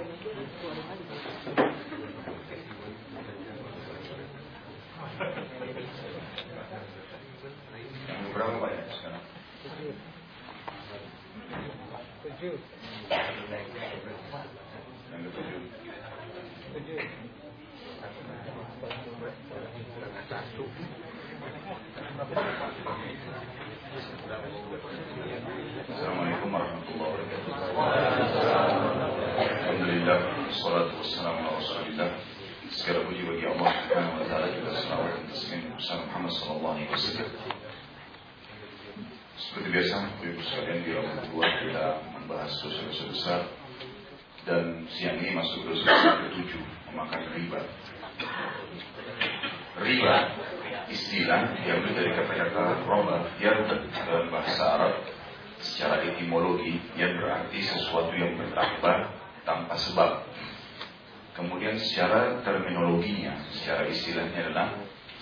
Yang berapa banyak sekarang? Tujuh. Yang ketujuh. Tujuh. Satu. Assalamualaikum warahmatullahi wabarakatuh. Alhamdulillah, salatu wassalamu ala rasulillah. Segala puji bagi Allah Subhanahu wa taala juga salawat dan taslim bersama Muhammad sallallahu alaihi wasallam. Seperti biasa, Ibu sekalian di ruang kedua kita membahas dosa-dosa besar dan siang ini masuk dosa besar ketujuh memakan riba. Riba istilah yang dari kata-kata roba yarda dalam bahasa Arab secara etimologi yang berarti sesuatu yang bertambah tanpa sebab. Kemudian secara terminologinya, secara istilahnya adalah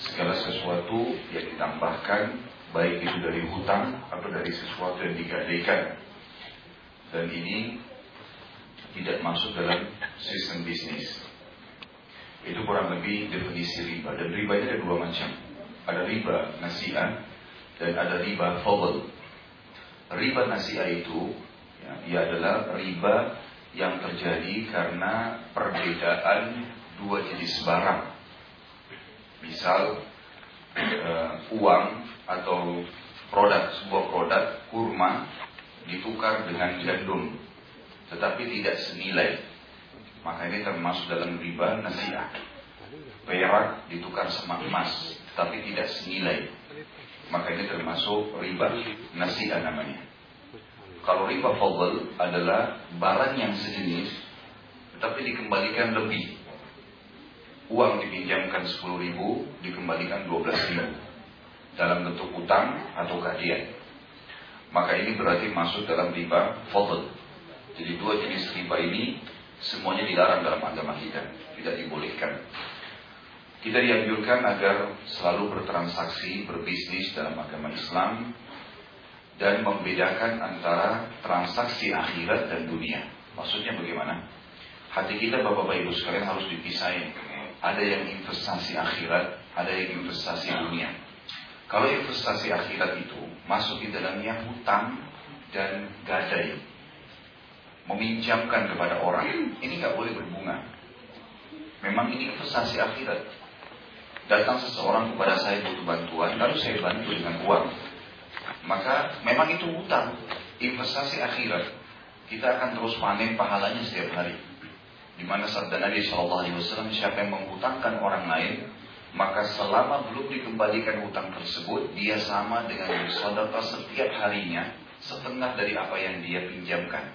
segala sesuatu yang ditambahkan baik itu dari hutang atau dari sesuatu yang digadaikan. Dan ini tidak masuk dalam sistem bisnis. Itu kurang lebih definisi riba. Dan ribanya ada dua macam. Ada riba nasi'ah dan ada riba fadl. Riba nasi'ah itu ya, adalah riba yang terjadi karena perbedaan dua jenis barang. Misal uh, uang atau produk sebuah produk kurma ditukar dengan gandum, tetapi tidak senilai. Maka ini termasuk dalam riba nasi'ah. Perak ditukar sama emas, tapi tidak senilai. Maka ini termasuk riba nasi'ah namanya. Kalau riba fadl adalah barang yang sejenis, tetapi dikembalikan lebih. Uang dipinjamkan 10 ribu, dikembalikan 12 ribu. Dalam bentuk utang atau kajian. Maka ini berarti masuk dalam riba fadl. Jadi dua jenis riba ini semuanya dilarang dalam agama kita. Tidak dibolehkan. Kita dianjurkan agar selalu bertransaksi, berbisnis dalam agama Islam dan membedakan antara transaksi akhirat dan dunia. Maksudnya bagaimana? Hati kita Bapak-Bapak Ibu sekalian harus dipisahin. Ada yang investasi akhirat, ada yang investasi dunia. Kalau investasi akhirat itu masuk di dalamnya hutang dan gadai. Meminjamkan kepada orang. Ini nggak boleh berbunga. Memang ini investasi akhirat. Datang seseorang kepada saya butuh bantuan, lalu saya bantu dengan uang. Maka memang itu hutang, investasi akhirat. Kita akan terus panen pahalanya setiap hari. Di mana sabda Nabi Shallallahu Alaihi Wasallam, siapa yang menghutangkan orang lain, maka selama belum dikembalikan hutang tersebut, dia sama dengan bersedekah setiap harinya setengah dari apa yang dia pinjamkan.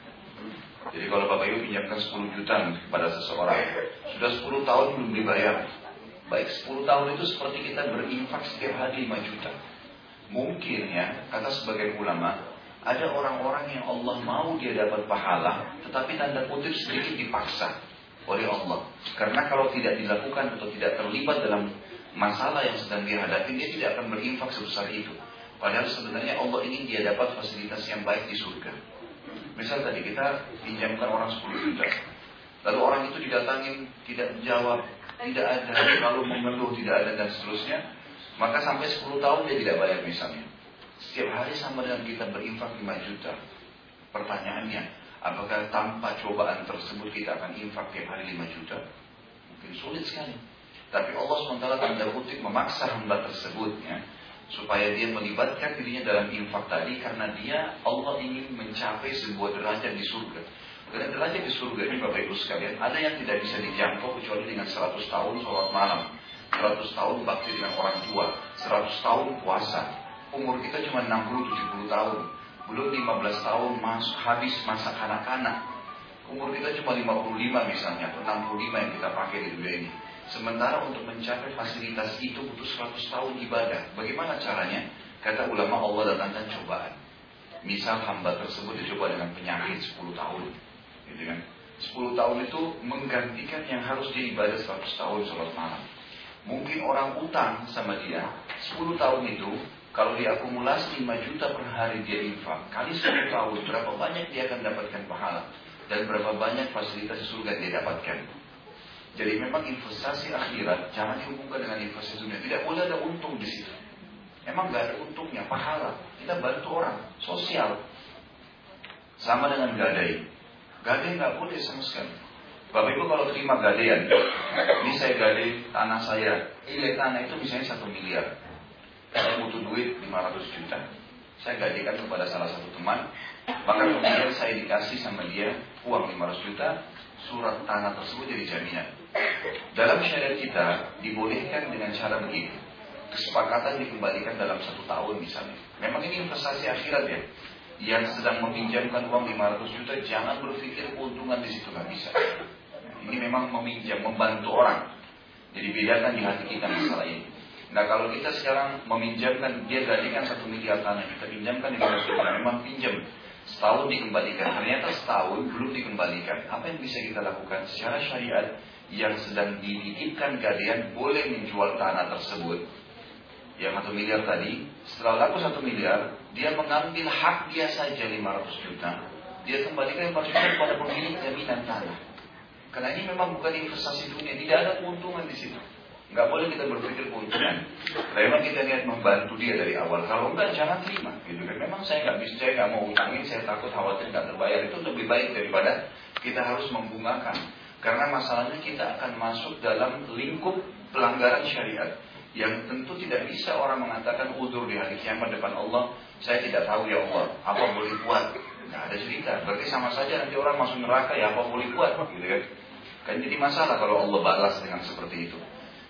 Jadi kalau Bapak Ibu pinjamkan 10 juta kepada seseorang, sudah 10 tahun belum dibayar. Baik 10 tahun itu seperti kita berinfak setiap hari 5 juta. Mungkin ya, kata sebagian ulama, ada orang-orang yang Allah mau dia dapat pahala, tetapi tanda kutip sedikit dipaksa oleh Allah. Karena kalau tidak dilakukan atau tidak terlibat dalam masalah yang sedang dihadapi, dia tidak akan berinfak sebesar itu. Padahal sebenarnya Allah ingin dia dapat fasilitas yang baik di surga. Misal tadi kita pinjamkan orang 10 juta. Lalu orang itu didatangin, tidak menjawab, tidak ada, lalu mengeluh, tidak ada dan seterusnya. Maka sampai 10 tahun dia tidak bayar misalnya. Setiap hari sama dengan kita berinfak 5 juta. Pertanyaannya, apakah tanpa cobaan tersebut kita akan infak tiap hari 5 juta? Mungkin sulit sekali. Tapi Allah SWT tanda kutip memaksa hamba tersebut ya, supaya dia melibatkan dirinya dalam infak tadi karena dia Allah ingin mencapai sebuah derajat di surga. Karena derajat di surga ini Bapak Ibu sekalian ada yang tidak bisa dijangkau kecuali dengan 100 tahun sholat malam, 100 tahun bakti dengan orang tua, 100 tahun puasa. Umur kita cuma 60-70 tahun, belum 15 tahun masuk habis masa kanak-kanak. Umur kita cuma 55 misalnya atau 65 yang kita pakai di dunia ini. Sementara untuk mencapai fasilitas itu butuh 100 tahun ibadah. Bagaimana caranya? Kata ulama Allah datangkan cobaan. Misal hamba tersebut dicoba dengan penyakit 10 tahun. Gitu kan? 10 tahun itu menggantikan yang harus dia ibadah 100 tahun sholat malam. Mungkin orang utang sama dia 10 tahun itu kalau diakumulasi 5 juta per hari dia infak kali 10 tahun berapa banyak dia akan dapatkan pahala dan berapa banyak fasilitas surga dia dapatkan. Jadi memang investasi akhirat jangan dihubungkan dengan investasi dunia. Tidak boleh ada untung di situ. Emang nggak ada untungnya, pahala. Kita bantu orang, sosial. Sama dengan gadai. Gadai nggak boleh sama sekali. Bapak Ibu kalau terima gadaian, ini saya gadai tanah saya, ini tanah itu misalnya satu miliar. Saya butuh duit 500 juta. Saya gadaikan kepada salah satu teman, maka kemudian saya dikasih sama dia uang 500 juta, surat tanah tersebut jadi jaminan. Dalam syariat kita dibolehkan dengan cara begini. Kesepakatan dikembalikan dalam satu tahun misalnya. Memang ini investasi akhirat ya. Yang sedang meminjamkan uang 500 juta jangan berpikir keuntungan di situ nggak bisa. Ini memang meminjam, membantu orang. Jadi bedakan di hati kita masalah ini. Nah kalau kita sekarang meminjamkan, dia gajikan satu miliar tanah, kita pinjamkan 500 juta, memang pinjam setahun dikembalikan. Ternyata setahun belum dikembalikan. Apa yang bisa kita lakukan secara syariat yang sedang dititipkan gadian boleh menjual tanah tersebut. Yang satu miliar tadi, setelah laku satu miliar, dia mengambil hak dia saja 500 juta. Dia kembalikan 500 juta kepada pemilik jaminan tanah. Karena ini memang bukan investasi dunia, tidak ada keuntungan di situ. Nggak boleh kita berpikir keuntungan. Memang kita niat membantu dia dari awal. Kalau enggak jangan terima. Gitu kan. Memang saya nggak bisa, saya nggak mau utangin, saya takut khawatir nggak terbayar. Itu lebih baik daripada kita harus membungakan. Karena masalahnya kita akan masuk dalam lingkup pelanggaran syariat. Yang tentu tidak bisa orang mengatakan udur di hari kiamat depan Allah. Saya tidak tahu ya Allah, apa boleh buat. Nggak ada cerita. Berarti sama saja nanti orang masuk neraka ya apa boleh buat. Gitu kan. Kan jadi masalah kalau Allah balas dengan seperti itu.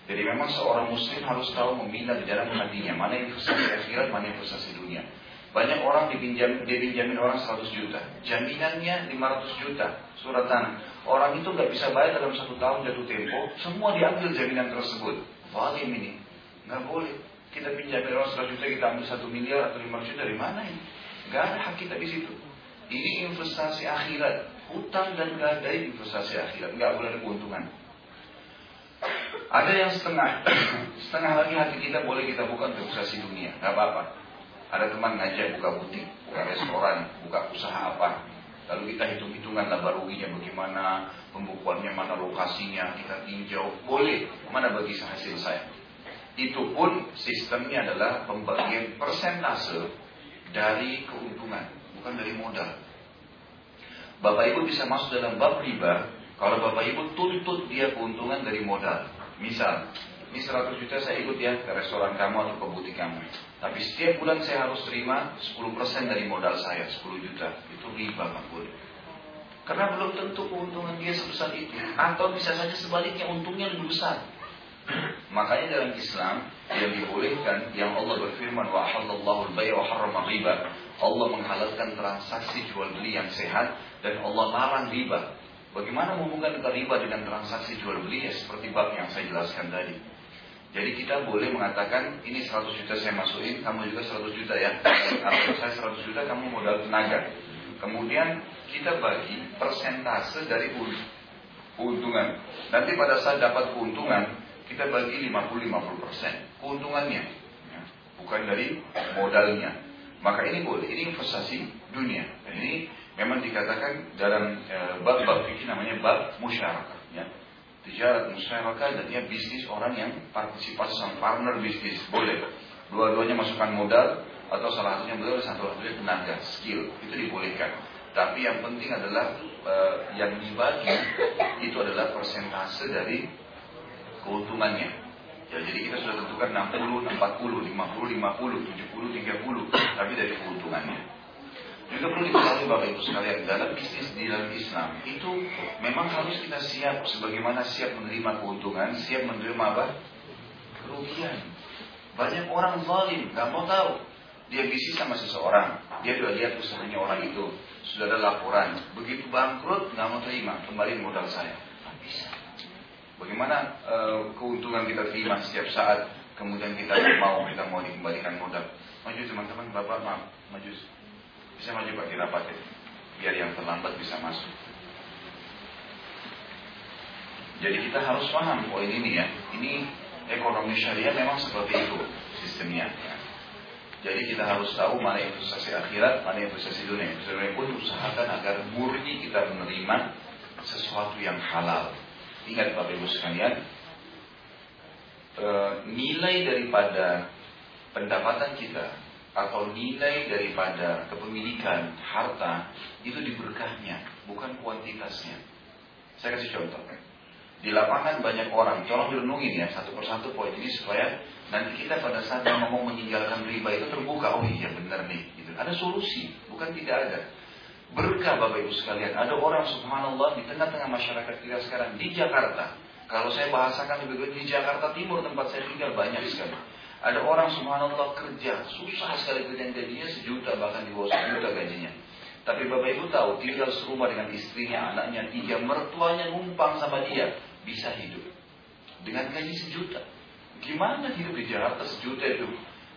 Jadi memang seorang muslim harus tahu memilah di dalam hatinya mana investasi akhirat, mana investasi dunia. Banyak orang dipinjam, dipinjamin orang 100 juta, jaminannya 500 juta surat tanah. Orang itu nggak bisa bayar dalam satu tahun jatuh tempo, semua diambil jaminan tersebut. Valim ini, nggak boleh. Kita pinjamin orang 100 juta, kita ambil satu miliar atau 500 juta dari mana ini? Nggak ada hak kita di situ. Ini investasi akhirat, hutang dan gadai investasi akhirat, nggak boleh ada keuntungan. Ada yang setengah, setengah lagi hati kita boleh kita buka untuk investasi dunia, nggak apa-apa. Ada teman ngajak buka butik, buka restoran, buka usaha apa. Lalu kita hitung-hitungan laba ruginya bagaimana, pembukuannya mana lokasinya, kita tinjau. Boleh, mana bagi hasil saya. Itu pun sistemnya adalah pembagian persentase dari keuntungan, bukan dari modal. Bapak Ibu bisa masuk dalam bab riba kalau Bapak Ibu tuntut dia keuntungan dari modal. Misal, ini 100 juta saya ikut ya ke restoran kamu atau ke butik kamu. Tapi setiap bulan saya harus terima 10% dari modal saya, 10 juta. Itu riba Pak Karena belum tentu keuntungan dia sebesar itu. Atau bisa saja sebaliknya untungnya lebih besar. Makanya dalam Islam yang dibolehkan yang Allah berfirman wa al-bay' wa harrama riba. Allah menghalalkan transaksi jual beli yang sehat dan Allah larang riba. Bagaimana menghubungkan riba dengan transaksi jual beli ya seperti bab yang saya jelaskan tadi. Jadi kita boleh mengatakan ini 100 juta saya masukin, kamu juga 100 juta ya. Atau saya 100 juta, kamu modal tenaga. Kemudian kita bagi persentase dari keuntungan. Nanti pada saat dapat keuntungan, kita bagi 50-50 persen. Keuntungannya, ya. bukan dari modalnya. Maka ini boleh, ini investasi dunia. Dan ini memang dikatakan dalam eh, bab-bab fikih namanya bab musyarakah ya. Tijarat musyarakah dia bisnis orang yang partisipasi sama partner bisnis boleh. Dua-duanya masukkan modal atau salah satunya modal satu satunya tenaga skill itu dibolehkan. Tapi yang penting adalah uh, yang dibagi itu adalah persentase dari keuntungannya. Ya, jadi kita sudah tentukan 60, 40, 50, 50, 70, 30, tapi dari keuntungannya. Juga perlu diketahui Bapak Ibu sekalian dalam bisnis di dalam Islam itu memang harus kita siap sebagaimana siap menerima keuntungan, siap menerima apa? Kerugian. Banyak orang zalim, nggak mau tahu. Dia bisnis sama seseorang, dia sudah lihat usahanya orang itu, sudah ada laporan. Begitu bangkrut, nggak mau terima, kembali modal saya. Bisa. Bagaimana uh, keuntungan kita terima setiap saat, kemudian kita mau kita mau dikembalikan modal. Maju teman-teman, bapak maaf, maju. Bisa maju Pak kita pakai biar yang terlambat bisa masuk. Jadi kita harus paham poin ini ya. Ini ekonomi syariah memang seperti itu sistemnya. Ya. Jadi kita harus tahu mana investasi akhirat, mana investasi dunia. Dunia pun usahakan agar murni kita menerima sesuatu yang halal. Ingat Bapak Ibu sekalian, e, nilai daripada pendapatan kita atau nilai daripada kepemilikan harta itu di berkahnya, bukan kuantitasnya. Saya kasih contoh. Di lapangan banyak orang, tolong direnungin ya satu persatu poin ini supaya Nanti kita pada saat ngomong meninggalkan riba itu terbuka, oh iya benar nih. Gitu. Ada solusi, bukan tidak ada. Berkah Bapak Ibu sekalian, ada orang subhanallah di tengah-tengah masyarakat kita sekarang di Jakarta. Kalau saya bahasakan lebih di Jakarta Timur tempat saya tinggal banyak sekali. Ada orang subhanallah kerja, susah sekali kerjaan gajinya sejuta bahkan di bawah sejuta gajinya. Tapi Bapak Ibu tahu tinggal serumah dengan istrinya, anaknya tiga, mertuanya numpang sama dia, bisa hidup. Dengan gaji sejuta. Gimana hidup di Jakarta sejuta itu?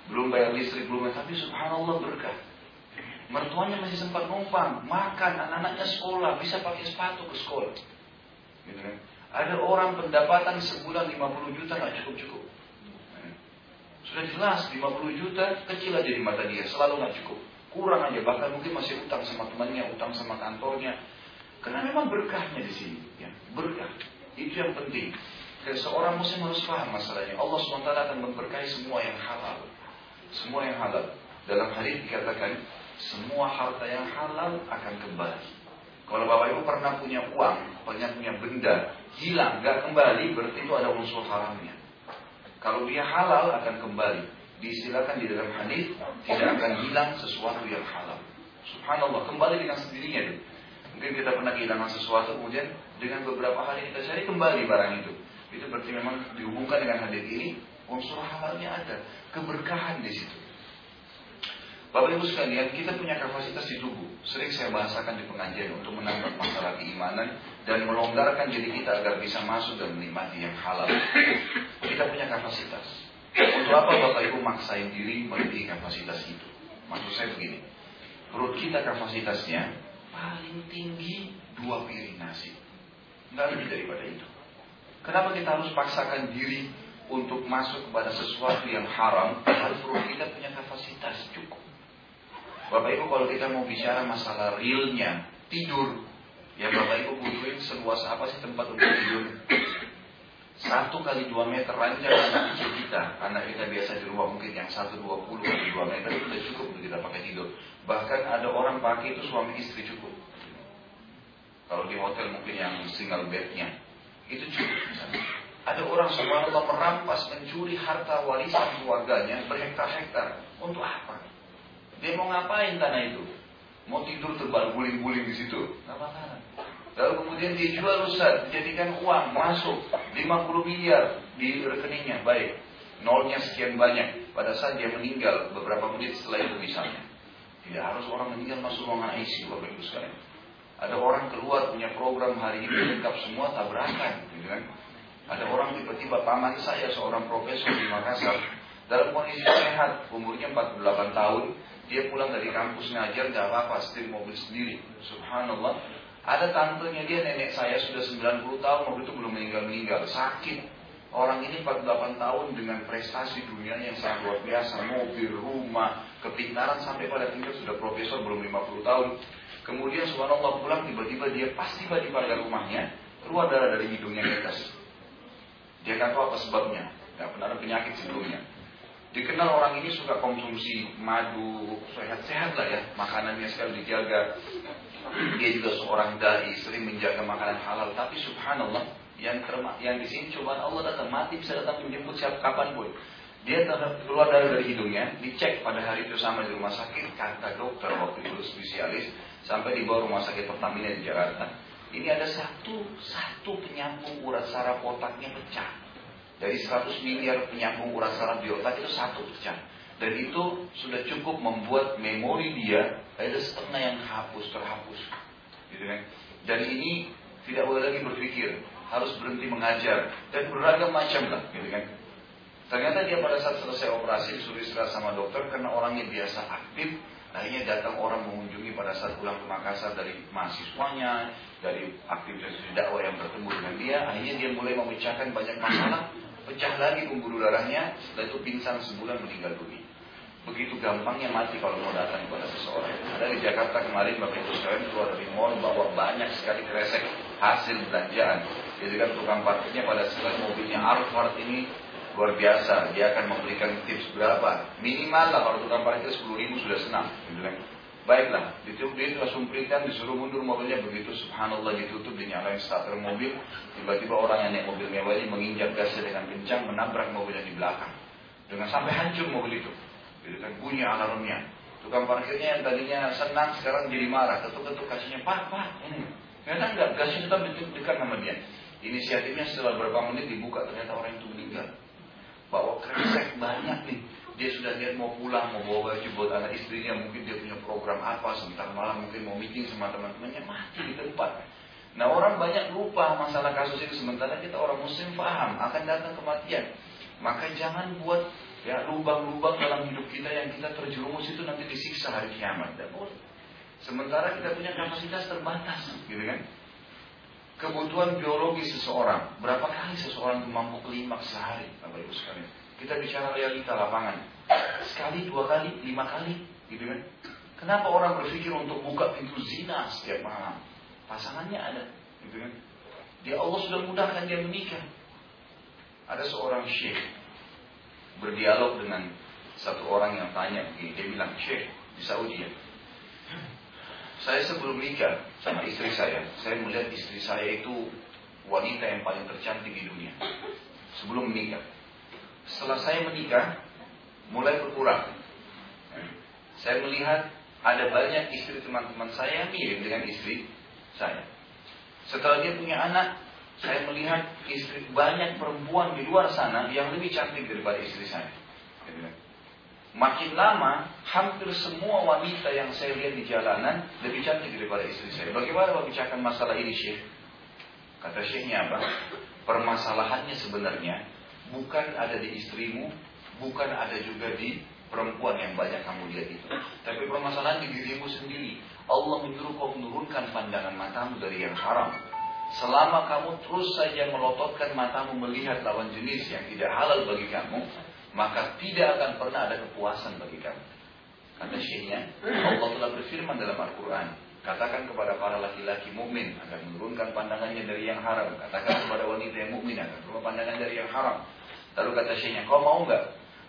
Belum bayar listrik, belum bayar. Tapi subhanallah berkah. Mertuanya masih sempat numpang, makan, anak-anaknya sekolah, bisa pakai sepatu ke sekolah. Gitu kan? Ada orang pendapatan sebulan 50 juta nggak cukup-cukup. Sudah jelas 50 juta kecil aja di mata dia, selalu nggak cukup. Kurang aja, bahkan mungkin masih utang sama temannya, utang sama kantornya. Karena memang berkahnya di sini, ya. berkah. Itu yang penting. Dan seorang muslim harus paham masalahnya. Allah SWT akan memberkahi semua yang halal. Semua yang halal. Dalam hadis dikatakan, semua harta yang halal akan kembali. Kalau Bapak Ibu pernah punya uang, pernah punya benda, hilang, gak kembali, berarti itu ada unsur haramnya. Kalau dia halal akan kembali. Disilakan di dalam hadis tidak akan hilang sesuatu yang halal. Subhanallah, kembali dengan sendirinya. Mungkin kita pernah kehilangan sesuatu, kemudian dengan beberapa hari kita cari kembali barang itu. Itu berarti memang dihubungkan dengan hadis ini unsur halalnya ada, keberkahan di situ. Bapak Ibu sekalian, kita punya kapasitas di tubuh. Sering saya bahasakan di pengajian untuk menambah masalah keimanan dan melonggarkan diri kita agar bisa masuk dan menikmati yang halal. Kita punya kapasitas. Untuk apa Bapak Ibu maksain diri melebihi kapasitas itu? Maksud saya begini, perut kita kapasitasnya paling tinggi dua piring nasi. Nggak lebih daripada itu. Kenapa kita harus paksakan diri untuk masuk kepada sesuatu yang haram? Padahal perut kita punya kapasitas cukup. Bapak Ibu kalau kita mau bicara masalah realnya tidur, ya Bapak Ibu butuhin seluas apa sih tempat untuk tidur? Satu kali dua meter ranjang anak kecil kita, anak kita biasa di rumah mungkin yang satu dua puluh kali dua meter itu sudah cukup untuk kita pakai tidur. Bahkan ada orang pakai itu suami istri cukup. Kalau di hotel mungkin yang single bednya, itu cukup. Ada orang subhanallah merampas, mencuri harta warisan keluarganya berhektar-hektar. Untuk apa? Dia mau ngapain tanah itu? Mau tidur terbal guling-guling di situ? Nggak bakalan. Lalu kemudian dia jual Ustaz, jadikan uang masuk 50 miliar di rekeningnya. Baik, nolnya sekian banyak. Pada saat dia meninggal beberapa menit setelah itu misalnya. Tidak harus orang meninggal masuk ruangan ICU Bapak Ibu sekalian. Ada orang keluar punya program hari ini lengkap semua tabrakan, gitu kan? Ada orang tiba-tiba paman saya seorang profesor di Makassar dalam kondisi sehat, umurnya 48 tahun, dia pulang dari kampus ngajar gak apa-apa, setir mobil sendiri. Subhanallah. Ada tantenya dia nenek saya sudah 90 tahun waktu itu belum meninggal-meninggal, sakit. Orang ini 48 tahun dengan prestasi dunia yang sangat luar biasa, mobil, rumah, kepintaran sampai pada tingkat sudah profesor belum 50 tahun. Kemudian subhanallah pulang tiba-tiba dia pasti tiba di pagar rumahnya keluar darah dari hidungnya ke atas. Dia nggak tahu apa sebabnya, nggak pernah ada penyakit sebelumnya. Dikenal orang ini suka konsumsi madu, sehat-sehat lah ya, makanannya sekali dijaga. Dia juga seorang dai, sering menjaga makanan halal. Tapi subhanallah, yang terma, yang di sini cobaan Allah datang mati bisa datang menjemput siap kapan pun. Dia keluar dari, dari hidungnya, dicek pada hari itu sama di rumah sakit, kata dokter waktu itu spesialis, sampai di bawah rumah sakit Pertamina di Jakarta. Ini ada satu satu penyambung urat saraf otaknya pecah. Dari 100 miliar penyambung urat saraf di otak itu satu pecah. Dan itu sudah cukup membuat memori dia ada setengah yang hapus terhapus. Gitu kan? Dan ini tidak boleh lagi berpikir, harus berhenti mengajar dan beragam macam lah, gitu kan? Ternyata dia pada saat selesai operasi disuruh istirahat sama dokter karena orangnya biasa aktif. Akhirnya datang orang mengunjungi pada saat pulang ke Makassar dari mahasiswanya, dari aktivitas dakwah yang bertemu dengan dia. Akhirnya dia mulai memecahkan banyak masalah, pecah lagi pembuluh darahnya, setelah itu pingsan sebulan meninggal dunia. begitu gampangnya mati kalau mau datang kepada seseorang. Ada di Jakarta kemarin Bapak Ibu sekalian keluar dari mall bawa banyak sekali kresek hasil belanjaan. Jadi kan tukang parkirnya pada sekali mobilnya Alphard ini luar biasa. Dia akan memberikan tips berapa? Minimal lah kalau tukang parkir 10 ribu sudah senang. Baiklah, langsung berikan, disuruh mundur mobilnya begitu subhanallah ditutup dinyalain starter mobil, tiba-tiba orang yang naik mobil mewah ini menginjak gasnya dengan kencang menabrak mobil yang di belakang. Dengan sampai hancur mobil itu. Jadi kan bunyi alarmnya. Tukang parkirnya yang tadinya senang sekarang jadi marah, ketuk-ketuk kasihnya, "Pak, Pak, ini." Ternyata enggak, gasnya tetap dekat sama dia. Inisiatifnya setelah beberapa menit dibuka ternyata orang itu meninggal. Bawa kresek banyak nih dia sudah lihat mau pulang, mau bawa baju buat anak istrinya, mungkin dia punya program apa, sebentar malam mungkin mau meeting sama teman-temannya, mati di tempat. Nah orang banyak lupa masalah kasus ini, sementara kita orang muslim paham akan datang kematian. Maka jangan buat ya lubang-lubang dalam hidup kita yang kita terjerumus itu nanti disiksa hari kiamat. Tidak boleh. Sementara kita punya kapasitas terbatas, gitu kan? Kebutuhan biologi seseorang, berapa kali seseorang itu mampu klimaks sehari, Bapak Ibu sekalian? Kita bicara realita lapangan. Sekali, dua kali, lima kali, gitu kan? Kenapa orang berpikir untuk buka pintu zina setiap malam? Pasangannya ada, gitu kan? Dia Allah sudah mudahkan dia menikah. Ada seorang syekh berdialog dengan satu orang yang tanya begini, dia bilang, Syekh di Saudi ya, saya sebelum nikah sama istri saya, saya melihat istri saya itu wanita yang paling tercantik di dunia. Sebelum menikah. Setelah saya menikah, mulai berkurang. Saya melihat ada banyak istri teman-teman saya yang mirip dengan istri saya. Setelah dia punya anak, saya melihat istri banyak perempuan di luar sana yang lebih cantik daripada istri saya. Makin lama, hampir semua wanita yang saya lihat di jalanan lebih cantik daripada istri saya. Bagaimana membicarakan masalah ini, Syekh? Kata Syekhnya apa? Permasalahannya sebenarnya bukan ada di istrimu, bukan ada juga di perempuan yang banyak kamu lihat itu. Tapi permasalahan di dirimu sendiri. Allah menyuruh kau menurunkan pandangan matamu dari yang haram. Selama kamu terus saja melototkan matamu melihat lawan jenis yang tidak halal bagi kamu, maka tidak akan pernah ada kepuasan bagi kamu. Kata syekhnya, Allah telah berfirman dalam Al-Quran, Katakan kepada para laki-laki mukmin agar menurunkan pandangannya dari yang haram. Katakan kepada wanita yang mukmin agar menurunkan pandangan dari yang haram. Lalu kata syekhnya, kau mau nggak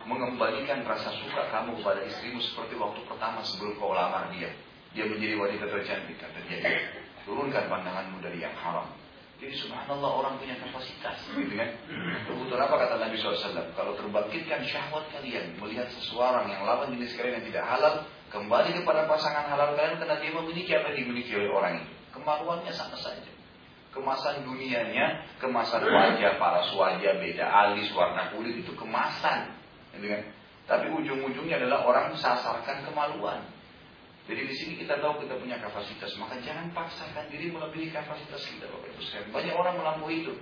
mengembalikan rasa suka kamu kepada istrimu seperti waktu pertama sebelum kau lamar dia? Dia menjadi wanita tercantik, kata dia. Turunkan pandanganmu dari yang haram. Jadi subhanallah orang punya kapasitas, gitu kan? Kebutuhan apa kata Nabi SAW? Kalau terbangkitkan syahwat kalian melihat seseorang yang lawan jenis kalian yang tidak halal, kembali kepada pasangan halal kalian karena dia memiliki apa yang dimiliki oleh orang itu. Kemaluannya sama saja. Kemasan dunianya, kemasan wajah, para wajah, beda alis, warna kulit itu kemasan. Gitu kan? Tapi ujung-ujungnya adalah orang sasarkan kemaluan. Jadi di sini kita tahu kita punya kapasitas, maka jangan paksakan diri melebihi kapasitas kita, Bapak Ibu sekalian. Banyak orang melampaui itu,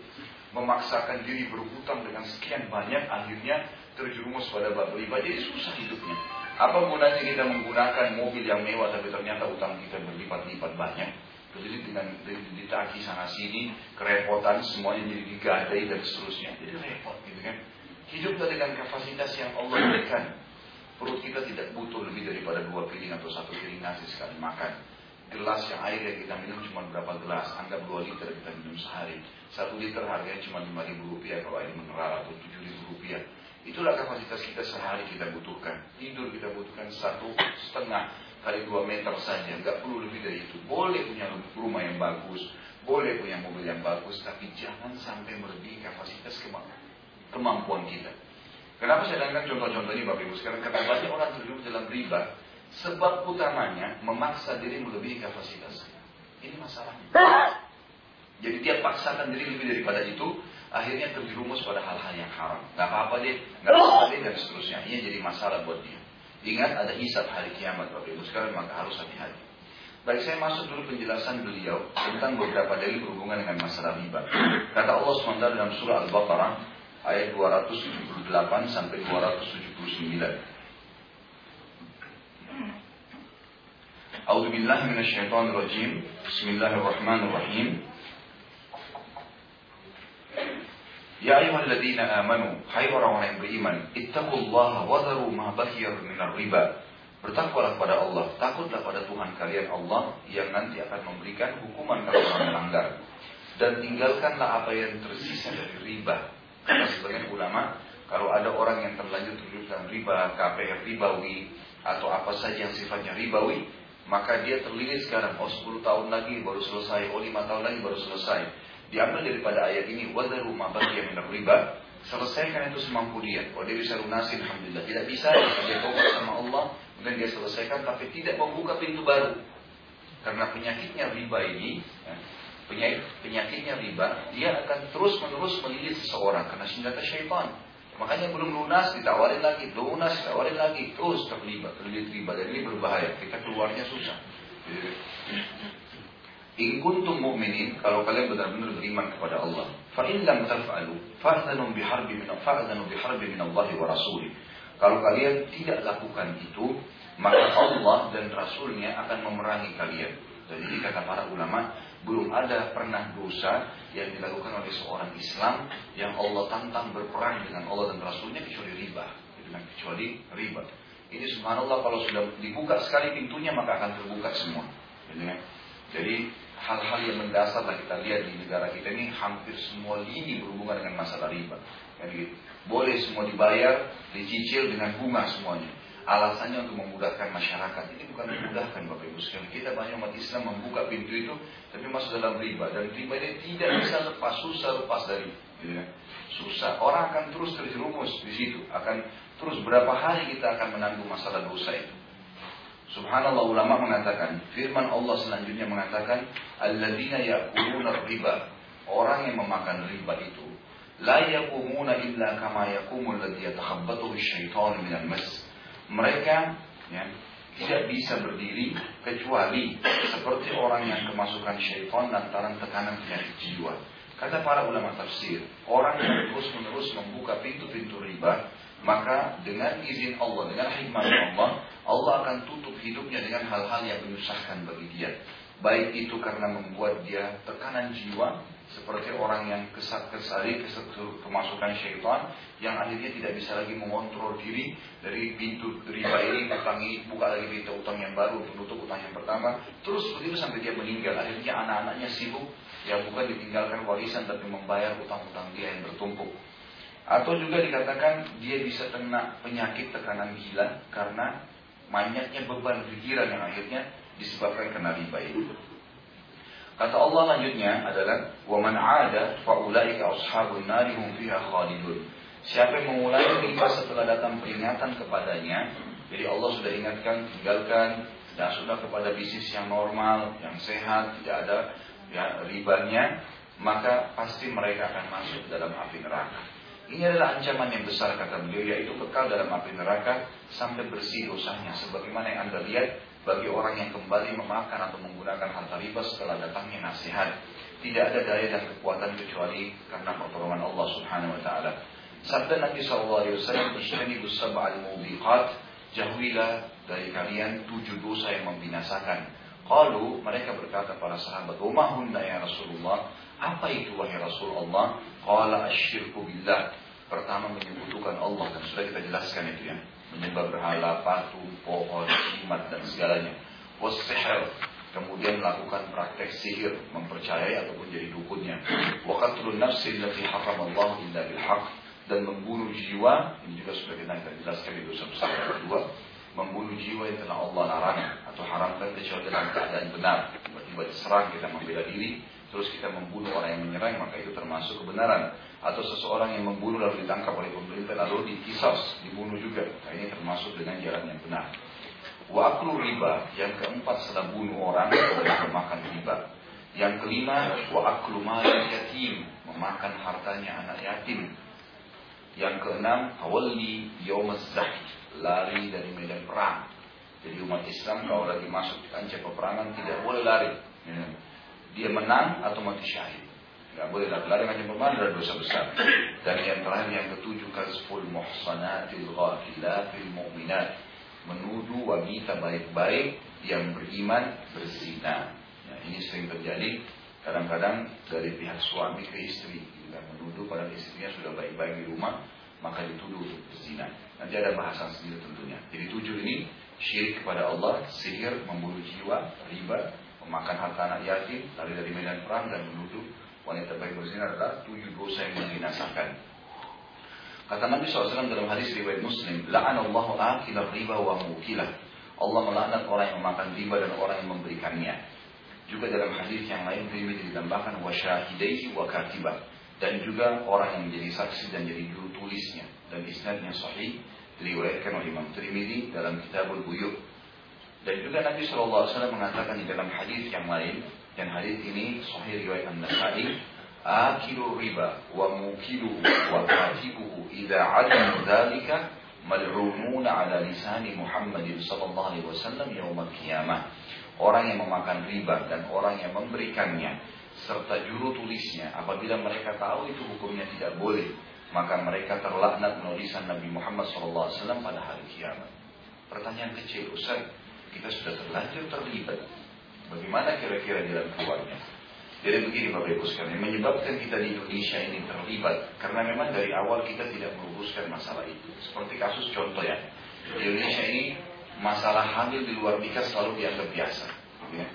memaksakan diri berhutang dengan sekian banyak, akhirnya terjerumus pada bab riba, jadi susah hidupnya. Apa gunanya kita menggunakan mobil yang mewah, tapi ternyata utang kita berlipat-lipat banyak? Jadi dengan ditaki sana sini, kerepotan semuanya jadi digadai dan seterusnya. Jadi repot gitu kan. Hidup dengan kapasitas yang Allah berikan. Perut kita tidak butuh lebih daripada dua piring atau satu piring nasi sekali makan. Gelas yang air yang kita minum cuma berapa gelas? Anggap dua liter kita minum sehari. Satu liter harganya cuma lima ribu rupiah kalau air mineral atau tujuh ribu rupiah. Itulah kapasitas kita sehari kita butuhkan. Tidur kita butuhkan satu setengah kali dua meter saja, nggak perlu lebih dari itu. Boleh punya rumah yang bagus, boleh punya mobil yang bagus, tapi jangan sampai melebihi kapasitas kemampuan kita. Kenapa saya datangkan contoh-contoh ini Bapak Ibu sekarang? Karena banyak orang terjun dalam riba, sebab utamanya memaksa diri melebihi kapasitas. Ini masalahnya. Jadi dia paksakan diri lebih daripada itu, akhirnya terjerumus pada hal-hal yang haram. Gak apa-apa deh, gak apa-apa deh, dan seterusnya. Ini jadi masalah buat dia. Ingat ada hisab hari kiamat Bapak Ibu sekarang maka harus hati-hati. Baik saya masuk dulu penjelasan beliau tentang beberapa dalil berhubungan dengan masalah riba. Kata Allah SWT dalam surah Al-Baqarah ayat 278 sampai 279. A'udzu billahi minasyaitonir rajim. Bismillahirrahmanirrahim. Ya ayyuhalladzina amanu, hai orang-orang yang beriman, ittaqullaha wa dharu ma baqiya minar riba. Bertakwalah kepada Allah, takutlah pada Tuhan kalian Allah yang nanti akan memberikan hukuman kalau orang melanggar. Dan tinggalkanlah apa yang tersisa dari riba. Karena sebagian ulama, kalau ada orang yang terlanjur terlibat riba, KPR ribawi, atau apa saja yang sifatnya ribawi, maka dia terlilit sekarang, oh 10 tahun lagi baru selesai, oh 5 tahun lagi baru selesai. Diambil daripada ayat ini, wadaru ma baqiya min riba, selesaikan itu semampu dia. Kalau dia bisa lunasin, alhamdulillah. Tidak bisa, dia tobat sama Allah, kemudian dia selesaikan, tapi tidak membuka pintu baru. Karena penyakitnya riba ini, ya, penyakit, penyakitnya riba, dia akan terus menerus melilit seseorang karena senjata syaitan. Makanya belum lunas ditawarin lagi, lunas ditawarin lagi, terus terlibat, terlibat riba. Dan ini berbahaya, kita keluarnya susah. In kuntum mu'minin, kalau kalian benar-benar beriman kepada Allah, fa in lam taf'alu, fa'zanu biharbi min fa'zanu biharbi min Allah wa rasulih. Kalau kalian tidak lakukan itu, maka Allah dan Rasulnya akan memerangi kalian. Ini kata para ulama, belum ada pernah dosa yang dilakukan oleh seorang Islam yang Allah tantang berperang dengan Allah dan Rasulnya kecuali riba. Kecuali riba. Ini subhanallah kalau sudah dibuka sekali pintunya maka akan terbuka semua. Jadi hal-hal yang mendasar lah kita lihat di negara kita ini hampir semua lini berhubungan dengan masalah riba. Jadi boleh semua dibayar, dicicil dengan bunga semuanya. Alasannya untuk memudahkan masyarakat. Ini bukan memudahkan Bapak Ibu sekalian. Kita banyak umat Islam membuka pintu itu, tapi masuk dalam riba. Dan riba ini tidak bisa lepas, susah lepas dari. Ya. Susah. Orang akan terus terjerumus di situ. Akan terus berapa hari kita akan menanggung masalah dosa itu. Subhanallah ulama mengatakan, firman Allah selanjutnya mengatakan, Alladzina ya'kuluna riba. Orang yang memakan riba itu, la yakumuna illa kama yakumul ladzi yatakhabbathu syaitan minal mas. Mereka ya, tidak bisa berdiri kecuali seperti orang yang kemasukan syaitan lantaran tekanan penyakit jiwa. Kata para ulama tafsir, orang yang terus-menerus membuka pintu-pintu riba, maka dengan izin Allah, dengan hikmah Allah, Allah akan tutup hidupnya dengan hal-hal yang menyusahkan bagi dia. Baik itu karena membuat dia tekanan jiwa, seperti orang yang kesat kesali kemasukan syaitan yang akhirnya tidak bisa lagi mengontrol diri dari pintu riba ini utangi buka lagi pintu utang yang baru tutup utang yang pertama terus begitu sampai dia meninggal akhirnya anak-anaknya sibuk ya bukan ditinggalkan warisan tapi membayar utang-utang dia yang bertumpuk atau juga dikatakan dia bisa kena penyakit tekanan gila karena banyaknya beban pikiran yang akhirnya disebabkan kena riba itu Kata Allah lanjutnya adalah wa man 'ada fa ulaika ashabun nari hum fiha khalidun. Siapa yang mengulangi riba setelah datang peringatan kepadanya, jadi Allah sudah ingatkan, tinggalkan dan sudah kepada bisnis yang normal, yang sehat, tidak ada ya ribanya, maka pasti mereka akan masuk dalam api neraka. Ini adalah ancaman yang besar kata beliau yaitu kekal dalam api neraka sampai bersih dosanya sebagaimana yang Anda lihat bagi orang yang kembali memakan atau menggunakan harta riba setelah datangnya nasihat. Tidak ada daya dan kekuatan kecuali karena pertolongan Allah Subhanahu wa taala. Sabda Nabi sallallahu alaihi wasallam, "Ijtanibu sab'al mubiqat." Jauhilah dari kalian tujuh dosa yang membinasakan. Kalau mereka berkata para sahabat, "Wa ya Rasulullah?" Apa itu wahai Rasulullah? Qala asyirku billah. Pertama menyebutkan Allah dan sudah kita jelaskan itu ya menyembah berhala, patung, pohon, jimat dan segalanya. Wasihir, kemudian melakukan praktek sihir, mempercayai ataupun jadi dukunnya. Wa qatlun nafsi allati haram Allah illa bil dan membunuh jiwa, ini juga sudah kita jelaskan di dosa besar yang kedua, membunuh jiwa yang telah Allah larang atau haramkan kecuali dalam keadaan benar. Tiba-tiba diserang kita membela diri, terus kita membunuh orang yang menyerang, maka itu termasuk kebenaran atau seseorang yang membunuh lalu ditangkap oleh pemerintah lalu dikisas, dibunuh juga. Nah, ini termasuk dengan jalan yang benar. Wa riba, yang keempat setelah bunuh orang adalah memakan riba. Yang kelima, wa aklu yatim, memakan hartanya anak yatim. Yang keenam, hawalli yawmaz lari dari medan perang. Jadi umat Islam kalau lagi masuk di kancah peperangan tidak boleh lari. Dia menang atau mati syahid. Tidak boleh lari macam pemain adalah dosa besar. Dan yang terakhir yang ketujuh kasful muhsanatil ghafilatil mu'minat. Menuduh wanita baik-baik yang beriman berzina. Ya, ini sering terjadi kadang-kadang dari pihak suami ke istri. dan menuduh padahal istrinya sudah baik-baik di rumah, maka dituduh untuk berzina. Nanti ada bahasan sendiri tentunya. Jadi tujuh ini syirik kepada Allah, sihir, membunuh jiwa, riba, memakan harta anak yatim, lari dari medan perang dan menuduh wanita baik berzina adalah tujuh dosa yang membinasakan. Kata Nabi SAW dalam hadis riwayat Muslim, La'anallahu akilah riba wa mukilah. Allah melaknat orang yang memakan riba dan orang yang memberikannya. Juga dalam hadis yang lain Tirmidzi ditambahkan wa syahidaihi wa katibah dan juga orang yang menjadi saksi dan jadi juru tulisnya dan isnadnya sahih diriwayatkan oleh Imam Tirmidzi dalam Kitabul Buyuk. Dan juga Nabi SAW mengatakan di dalam hadis yang lain dan hadis ini sahih riwayat An-Nasa'i akilu riba wa mukiluhu wa katibuhu idza alim dzalika mal'ununa ala lisani Muhammadin sallallahu alaihi wasallam qiyamah. Orang yang memakan riba dan orang yang memberikannya serta juru tulisnya apabila mereka tahu itu hukumnya tidak boleh maka mereka terlaknat menulisan Nabi Muhammad SAW pada hari kiamat. Pertanyaan kecil, Ustaz, kita sudah terlanjur terlibat. Bagaimana kira-kira jalan keluarnya? Jadi begini Bapak Ibu sekalian, menyebabkan kita di Indonesia ini terlibat karena memang dari awal kita tidak meluruskan masalah itu. Seperti kasus contoh ya, di Indonesia ini masalah hamil di luar nikah selalu dianggap biasa. Ya.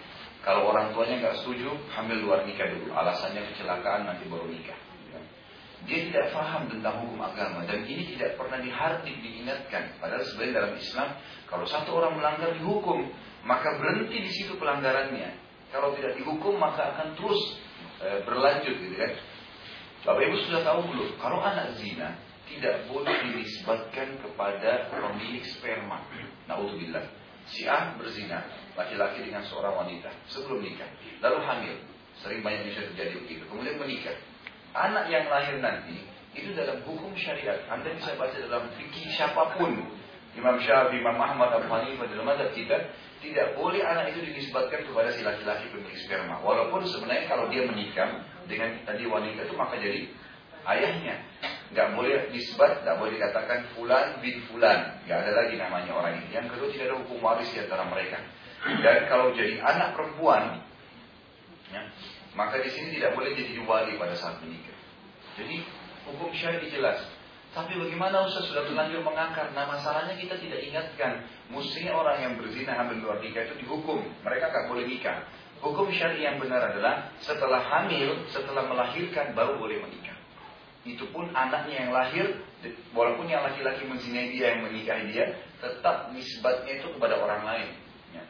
Kalau orang tuanya nggak setuju, hamil luar nikah dulu. Alasannya kecelakaan nanti baru nikah. Dia tidak paham tentang hukum agama dan ini tidak pernah dihardik diingatkan. Padahal sebenarnya dalam Islam, kalau satu orang melanggar dihukum, maka berhenti di situ pelanggarannya. Kalau tidak dihukum maka akan terus e, berlanjut gitu kan. Bapak Ibu sudah tahu belum? Kalau anak zina tidak boleh dinisbatkan kepada pemilik sperma. Nauzubillah. Si A berzina, laki-laki dengan seorang wanita sebelum nikah, lalu hamil. Sering banyak bisa terjadi begitu. Kemudian menikah. Anak yang lahir nanti itu dalam hukum syariat. Anda bisa baca dalam fikih siapa pun. Imam Syafi'i, Imam Ahmad, Abu Hanifah dalam mazhab kita tidak boleh anak itu dinisbatkan kepada si laki-laki pemilik sperma. Walaupun sebenarnya kalau dia menikah dengan tadi wanita itu maka jadi ayahnya. Gak boleh nisbat, gak boleh dikatakan fulan bin fulan. Gak ada lagi namanya orang ini. Yang kedua tidak ada hukum waris di antara mereka. Dan kalau jadi anak perempuan, ya, maka di sini tidak boleh jadi wali pada saat menikah. Jadi hukum syari jelas. Tapi bagaimana Ustaz sudah terlanjur mengangkat? Nah masalahnya kita tidak ingatkan. Mestinya orang yang berzina hamil luar nikah itu dihukum. Mereka tak boleh nikah. Hukum syari yang benar adalah setelah hamil, setelah melahirkan baru boleh menikah. Itu pun anaknya yang lahir, walaupun yang laki-laki menzinai dia yang menikahi dia, tetap nisbatnya itu kepada orang lain. Ya.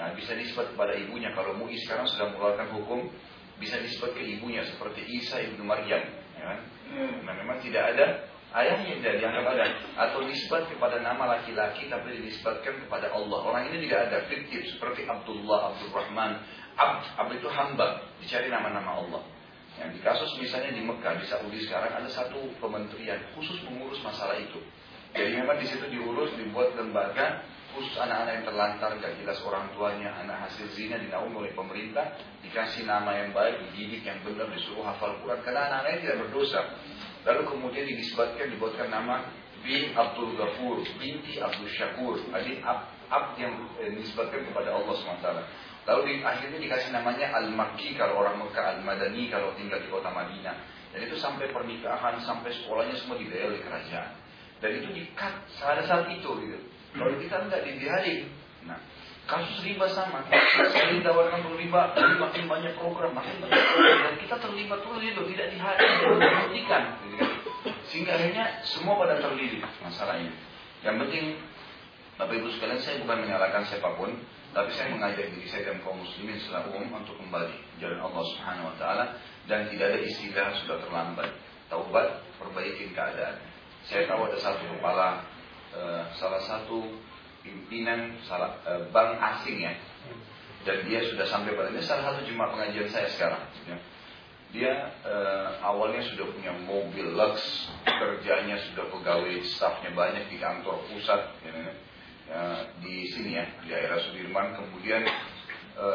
ya bisa nisbat kepada ibunya. Kalau MUI sekarang sudah mengeluarkan hukum, bisa nisbat ke ibunya seperti Isa ibnu Maryam. Ya. Kan? Nah memang tidak ada Ayahnya tidak dianggap ada atau nisbat kepada nama laki-laki tapi dinisbatkan kepada Allah. Orang ini tidak ada fiktif seperti Abdullah, Abdul Rahman. Abd, Abd itu hamba, dicari nama-nama Allah. Yang di kasus misalnya di Mekah, di Saudi sekarang ada satu kementerian khusus mengurus masalah itu. Jadi memang di situ diurus, dibuat lembaga khusus anak-anak yang terlantar, gak jelas orang tuanya, anak hasil zina dinaungi oleh pemerintah, dikasih nama yang baik, dididik yang benar, disuruh hafal Quran, karena anak-anaknya tidak berdosa. Lalu kemudian dinisbatkan dibuatkan nama bin Abdul Ghafur, binti Abdul Syakur. Jadi ab, ab yang eh, kepada Allah SWT. Lalu di, akhirnya dikasih namanya Al-Makki kalau orang Mekah, Al-Madani kalau tinggal di kota Madinah. Dan itu sampai pernikahan, sampai sekolahnya semua dibayar oleh kerajaan. Dan itu dikat pada saat itu gitu. Kalau kita enggak dibiarin. Nah, Kasus riba sama. Saya ditawarkan riba, makin banyak program, makin banyak program. Dan kita terlibat terus itu, tidak dihentikan. Sehingga akhirnya semua pada terlilit masalahnya. Yang penting, Bapak Ibu sekalian, saya bukan menyalahkan siapa pun, tapi saya mengajak diri saya dan kaum muslimin secara umum untuk kembali jalan Allah Subhanahu Wa Taala dan tidak ada istilah sudah terlambat. Taubat, perbaikin keadaan. Saya tahu ada satu kepala, uh, salah satu pimpinan salah, e, bank asing ya. Dan dia sudah sampai pada ini salah satu jemaah pengajian saya sekarang ya. dia e, awalnya sudah punya mobil Lux kerjanya sudah pegawai stafnya banyak di kantor pusat ya, ya, di sini ya di daerah Sudirman. Kemudian e,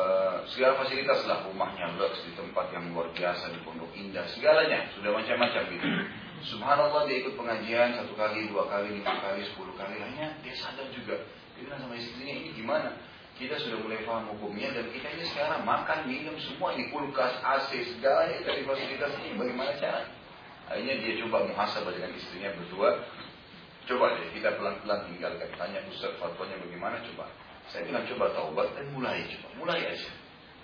segala fasilitas lah rumahnya Lux di tempat yang luar biasa di Pondok Indah segalanya sudah macam-macam gitu Subhanallah dia ikut pengajian satu kali, dua kali, lima kali, sepuluh kali. Hanya dia sadar juga dia sama istrinya ini gimana? Kita sudah mulai paham hukumnya dan kita ini sekarang makan, minum semua ini kulkas, AC, segalanya dari fasilitas ini. Bagaimana cara? Akhirnya dia coba muhasabah dengan istrinya berdua. Coba deh kita pelan-pelan tinggalkan. Tanya Ustaz fatwanya bagaimana coba. Saya bilang coba taubat dan mulai coba. Mulai aja.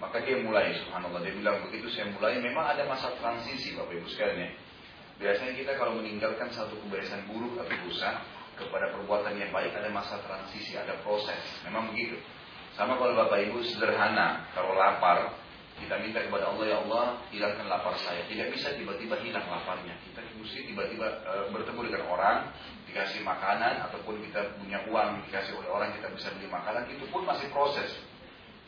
Maka dia mulai subhanallah. Dia bilang begitu saya mulai memang ada masa transisi Bapak Ibu sekalian ya. Biasanya kita kalau meninggalkan satu kebiasaan buruk atau dosa kepada perbuatan yang baik ada masa transisi, ada proses. Memang begitu. Sama kalau Bapak Ibu sederhana, kalau lapar, kita minta kepada Allah, ya Allah, hilangkan lapar saya. Tidak bisa tiba-tiba hilang laparnya. Kita mesti tiba-tiba e, bertemu dengan orang, dikasih makanan, ataupun kita punya uang, dikasih oleh orang, kita bisa beli makanan, itu pun masih proses.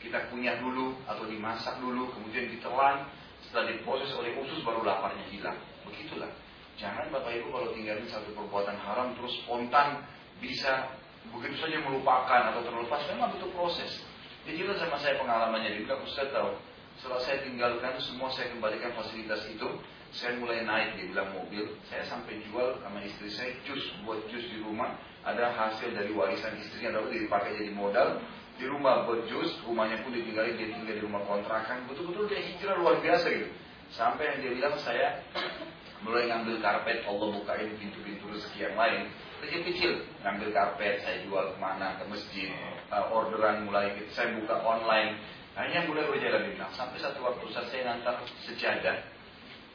Kita punya dulu, atau dimasak dulu, kemudian ditelan, setelah diproses oleh usus, baru laparnya hilang. Begitulah. Jangan Bapak Ibu kalau tinggalin satu perbuatan haram, terus spontan bisa begitu saja melupakan atau terlepas, memang butuh proses. Dia juga sama saya pengalamannya, dia bilang, Ustaz tahu, setelah saya tinggalkan semua saya kembalikan fasilitas itu, saya mulai naik di bilang mobil, saya sampai jual sama istri saya jus buat jus di rumah, ada hasil dari warisan istrinya lalu dipakai jadi modal, di rumah buat jus, rumahnya pun ditinggalin, dia tinggal di rumah kontrakan, betul-betul dia hijrah luar biasa gitu. Sampai yang dia bilang saya mulai ngambil karpet, Allah bukain pintu-pintu rezeki yang lain. Kecil-kecil, ngambil karpet, saya jual ke mana, ke masjid, uh, orderan mulai, saya buka online, hanya mulai berjalan di bilang. Sampai satu waktu saat saya ngantar sejadah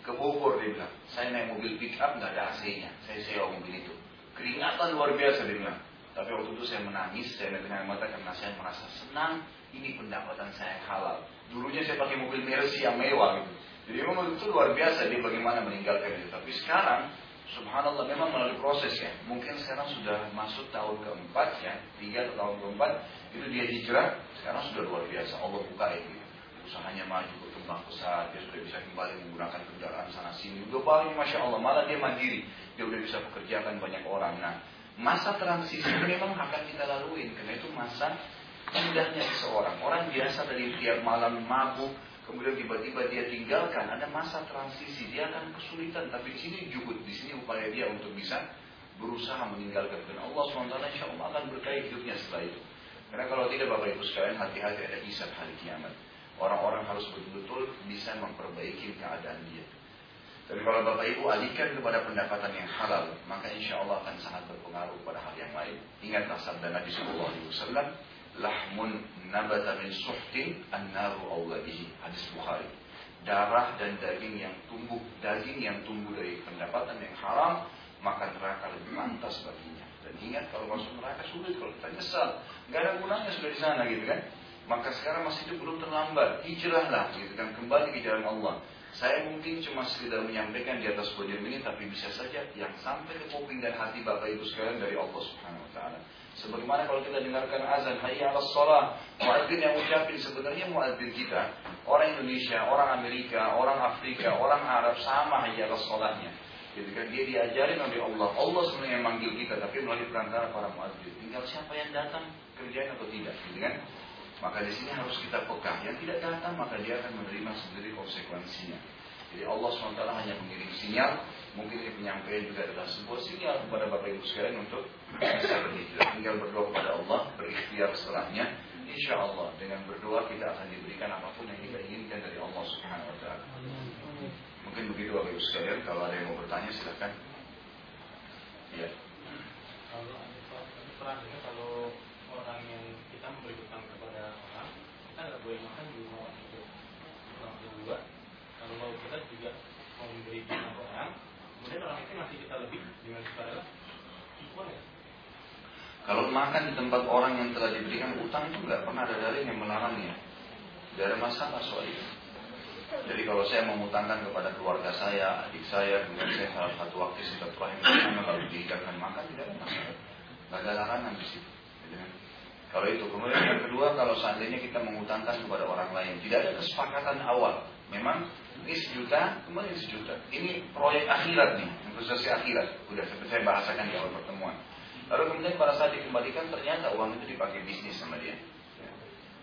ke Bogor dia bilang. Saya naik mobil pick up nggak ada AC-nya. Saya sewa mobil itu. Keringatan luar biasa dia bilang. Tapi waktu itu saya menangis, saya dengan mata karena saya merasa senang. Ini pendapatan saya halal. Dulunya saya pakai mobil Mercy yang mewah gitu. Jadi memang itu luar biasa dia bagaimana meninggalkan itu. Tapi sekarang Subhanallah memang melalui proses ya. Mungkin sekarang sudah masuk tahun keempat ya, tiga atau tahun keempat itu dia hijrah. Sekarang sudah luar biasa. Allah buka ini. Usahanya maju berkembang pesat. Dia sudah bisa kembali menggunakan kendaraan sana sini. Udah paling masya Allah. Malah dia mandiri. Dia udah bisa pekerjakan banyak orang. Nah, masa transisi memang akan kita laluin. Karena itu masa indahnya seseorang. Orang biasa dari tiap malam mabuk, kemudian tiba-tiba dia tinggalkan, ada masa transisi, dia akan kesulitan, tapi di sini juhud, di sini upaya dia untuk bisa berusaha meninggalkan dan Allah SWT insya Allah akan berkait hidupnya setelah itu. Karena kalau tidak Bapak Ibu sekalian hati-hati ada hisab hari kiamat. Orang-orang harus betul-betul bisa memperbaiki keadaan dia. Tapi kalau Bapak Ibu alihkan kepada pendapatan yang halal, maka insya Allah akan sangat berpengaruh pada hal yang lain. Ingatlah sabda Nabi Sallallahu Alaihi Wasallam, lahmun nabata min suhtin an-naru awladihi. Hadis Bukhari. Darah dan daging yang tumbuh, daging yang tumbuh dari pendapatan yang haram, maka neraka lebih pantas baginya. Dan ingat kalau masuk neraka sulit kalau kita nyesal. Gak ada gunanya sudah di sana gitu kan. Maka sekarang masih itu belum terlambat. Hijrahlah gitu kan. Kembali ke jalan Allah. Saya mungkin cuma sekedar menyampaikan di atas podium ini, tapi bisa saja yang sampai ke kuping dan hati Bapak Ibu sekalian dari Allah Subhanahu Wa Taala. Sebagaimana kalau kita dengarkan azan, hayya ala sholah, muadzin yang ucapin sebenarnya muadzin kita, orang Indonesia, orang Amerika, orang Afrika, orang Arab sama hayya ala sholahnya. Gitu kan dia diajarin oleh Allah. Allah sebenarnya yang manggil kita, tapi melalui perantara para muadzin. Tinggal siapa yang datang kerjanya atau tidak, gitu kan? Maka di sini harus kita peka. Yang tidak datang maka dia akan menerima sendiri konsekuensinya. Jadi Allah SWT hanya mengirim sinyal. Mungkin ini penyampaian juga adalah sebuah sinyal kepada Bapak Ibu sekalian untuk bisa berhijrah. Tinggal berdoa kepada Allah, berikhtiar setelahnya. Insya Allah dengan berdoa kita akan diberikan apa pun yang kita inginkan dari Allah Subhanahu Wa Taala. Mungkin begitu Bapak Ibu sekalian. Kalau ada yang mau bertanya silakan. Ya. Kalau orang yang kita memberi hutang kepada orang, boleh makan di rumah orang kedua, kalau kita juga mau memberi orang, kemudian orang itu masih kita lebih dengan sukarela, boleh. Kalau makan di tempat orang yang telah diberikan utang itu nggak pernah ada dalil yang melarangnya. Tidak ada masalah soal itu. Jadi kalau saya memutangkan kepada keluarga saya, adik saya, kemudian saya salah satu waktu ke sana lalu dihidangkan makan tidak ada masalah. Tidak ada larangan di situ. Kan? Kalau itu, kemudian yang kedua, kalau seandainya kita mengutangkan kepada orang lain, tidak ada kesepakatan awal. Memang ini sejuta, kemudian sejuta. Ini proyek akhirat nih, investasi akhirat. Sudah seperti saya bahasakan di awal pertemuan. Lalu kemudian pada saat dikembalikan ternyata uang itu dipakai bisnis sama dia.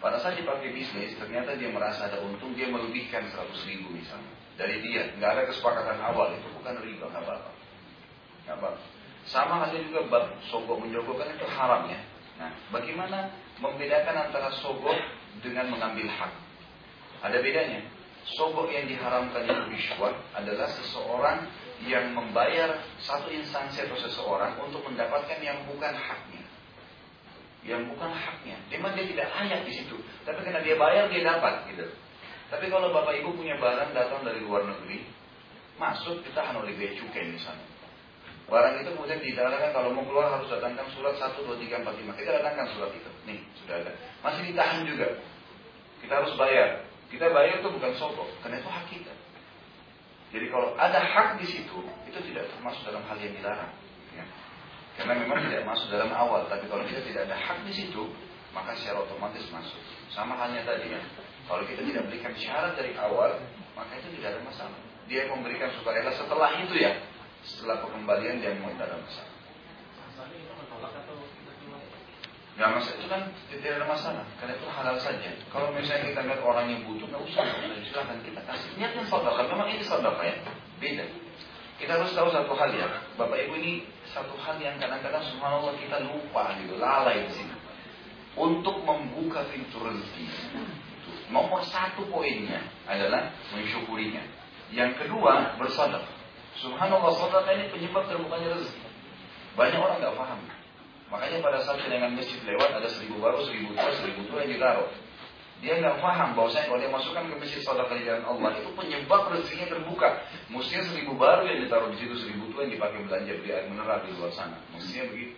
Pada saat dipakai bisnis, ternyata dia merasa ada untung, dia melebihkan 100 ribu misalnya. Dari dia, nggak ada kesepakatan awal, itu bukan riba, nggak apa-apa. Sama halnya juga bab sogok menjogokkan itu haram ya. Nah, bagaimana membedakan antara sogok dengan mengambil hak? Ada bedanya. Sogok yang diharamkan itu rishwat adalah seseorang yang membayar satu instansi atau seseorang untuk mendapatkan yang bukan haknya. Yang bukan haknya. Memang dia tidak layak di situ. Tapi karena dia bayar, dia dapat. gitu. Tapi kalau bapak ibu punya barang datang dari luar negeri, masuk kita hanya oleh bea cukai misalnya. Barang itu kemudian dikatakan kalau mau keluar harus datangkan surat 1, 2, 3, 4, 5. Kita datangkan surat itu. Nih, sudah ada. Masih ditahan juga. Kita harus bayar. Kita bayar itu bukan sokok, karena itu hak kita. Jadi kalau ada hak di situ, itu tidak termasuk dalam hal yang dilarang. Ya. Karena memang tidak masuk dalam awal, tapi kalau kita tidak ada hak di situ, maka secara otomatis masuk. Sama halnya tadi ya. Kalau kita tidak berikan syarat dari awal, maka itu tidak ada masalah. Dia memberikan sukarela setelah itu ya, setelah pengembalian dia mau tidak ada masalah. Ya masa itu kan tidak ada masalah, karena itu halal saja. Kalau misalnya kita lihat orang yang butuh, nggak usah, silahkan kita kasih. Niatnya sedekah, memang ini sedekah ya, beda. Kita harus tahu satu hal ya, Bapak Ibu ini satu hal yang kadang-kadang subhanallah kita lupa gitu, lalai di sini. Untuk membuka pintu rezeki, nomor satu poinnya adalah mensyukurinya. Yang kedua, bersadaqah. Subhanallah, sedekah ini penyebab terbukanya rezeki. Banyak orang nggak paham. Makanya pada saat dengan masjid lewat ada seribu baru, seribu tua, seribu tua yang ditaruh. Dia nggak paham bahwasanya kalau dia masukkan ke masjid saudara di jalan Allah itu penyebab rezekinya terbuka. Mestinya seribu baru yang ditaruh di situ, seribu tua yang dipakai belanja beli air mineral di luar sana. Mestinya begitu.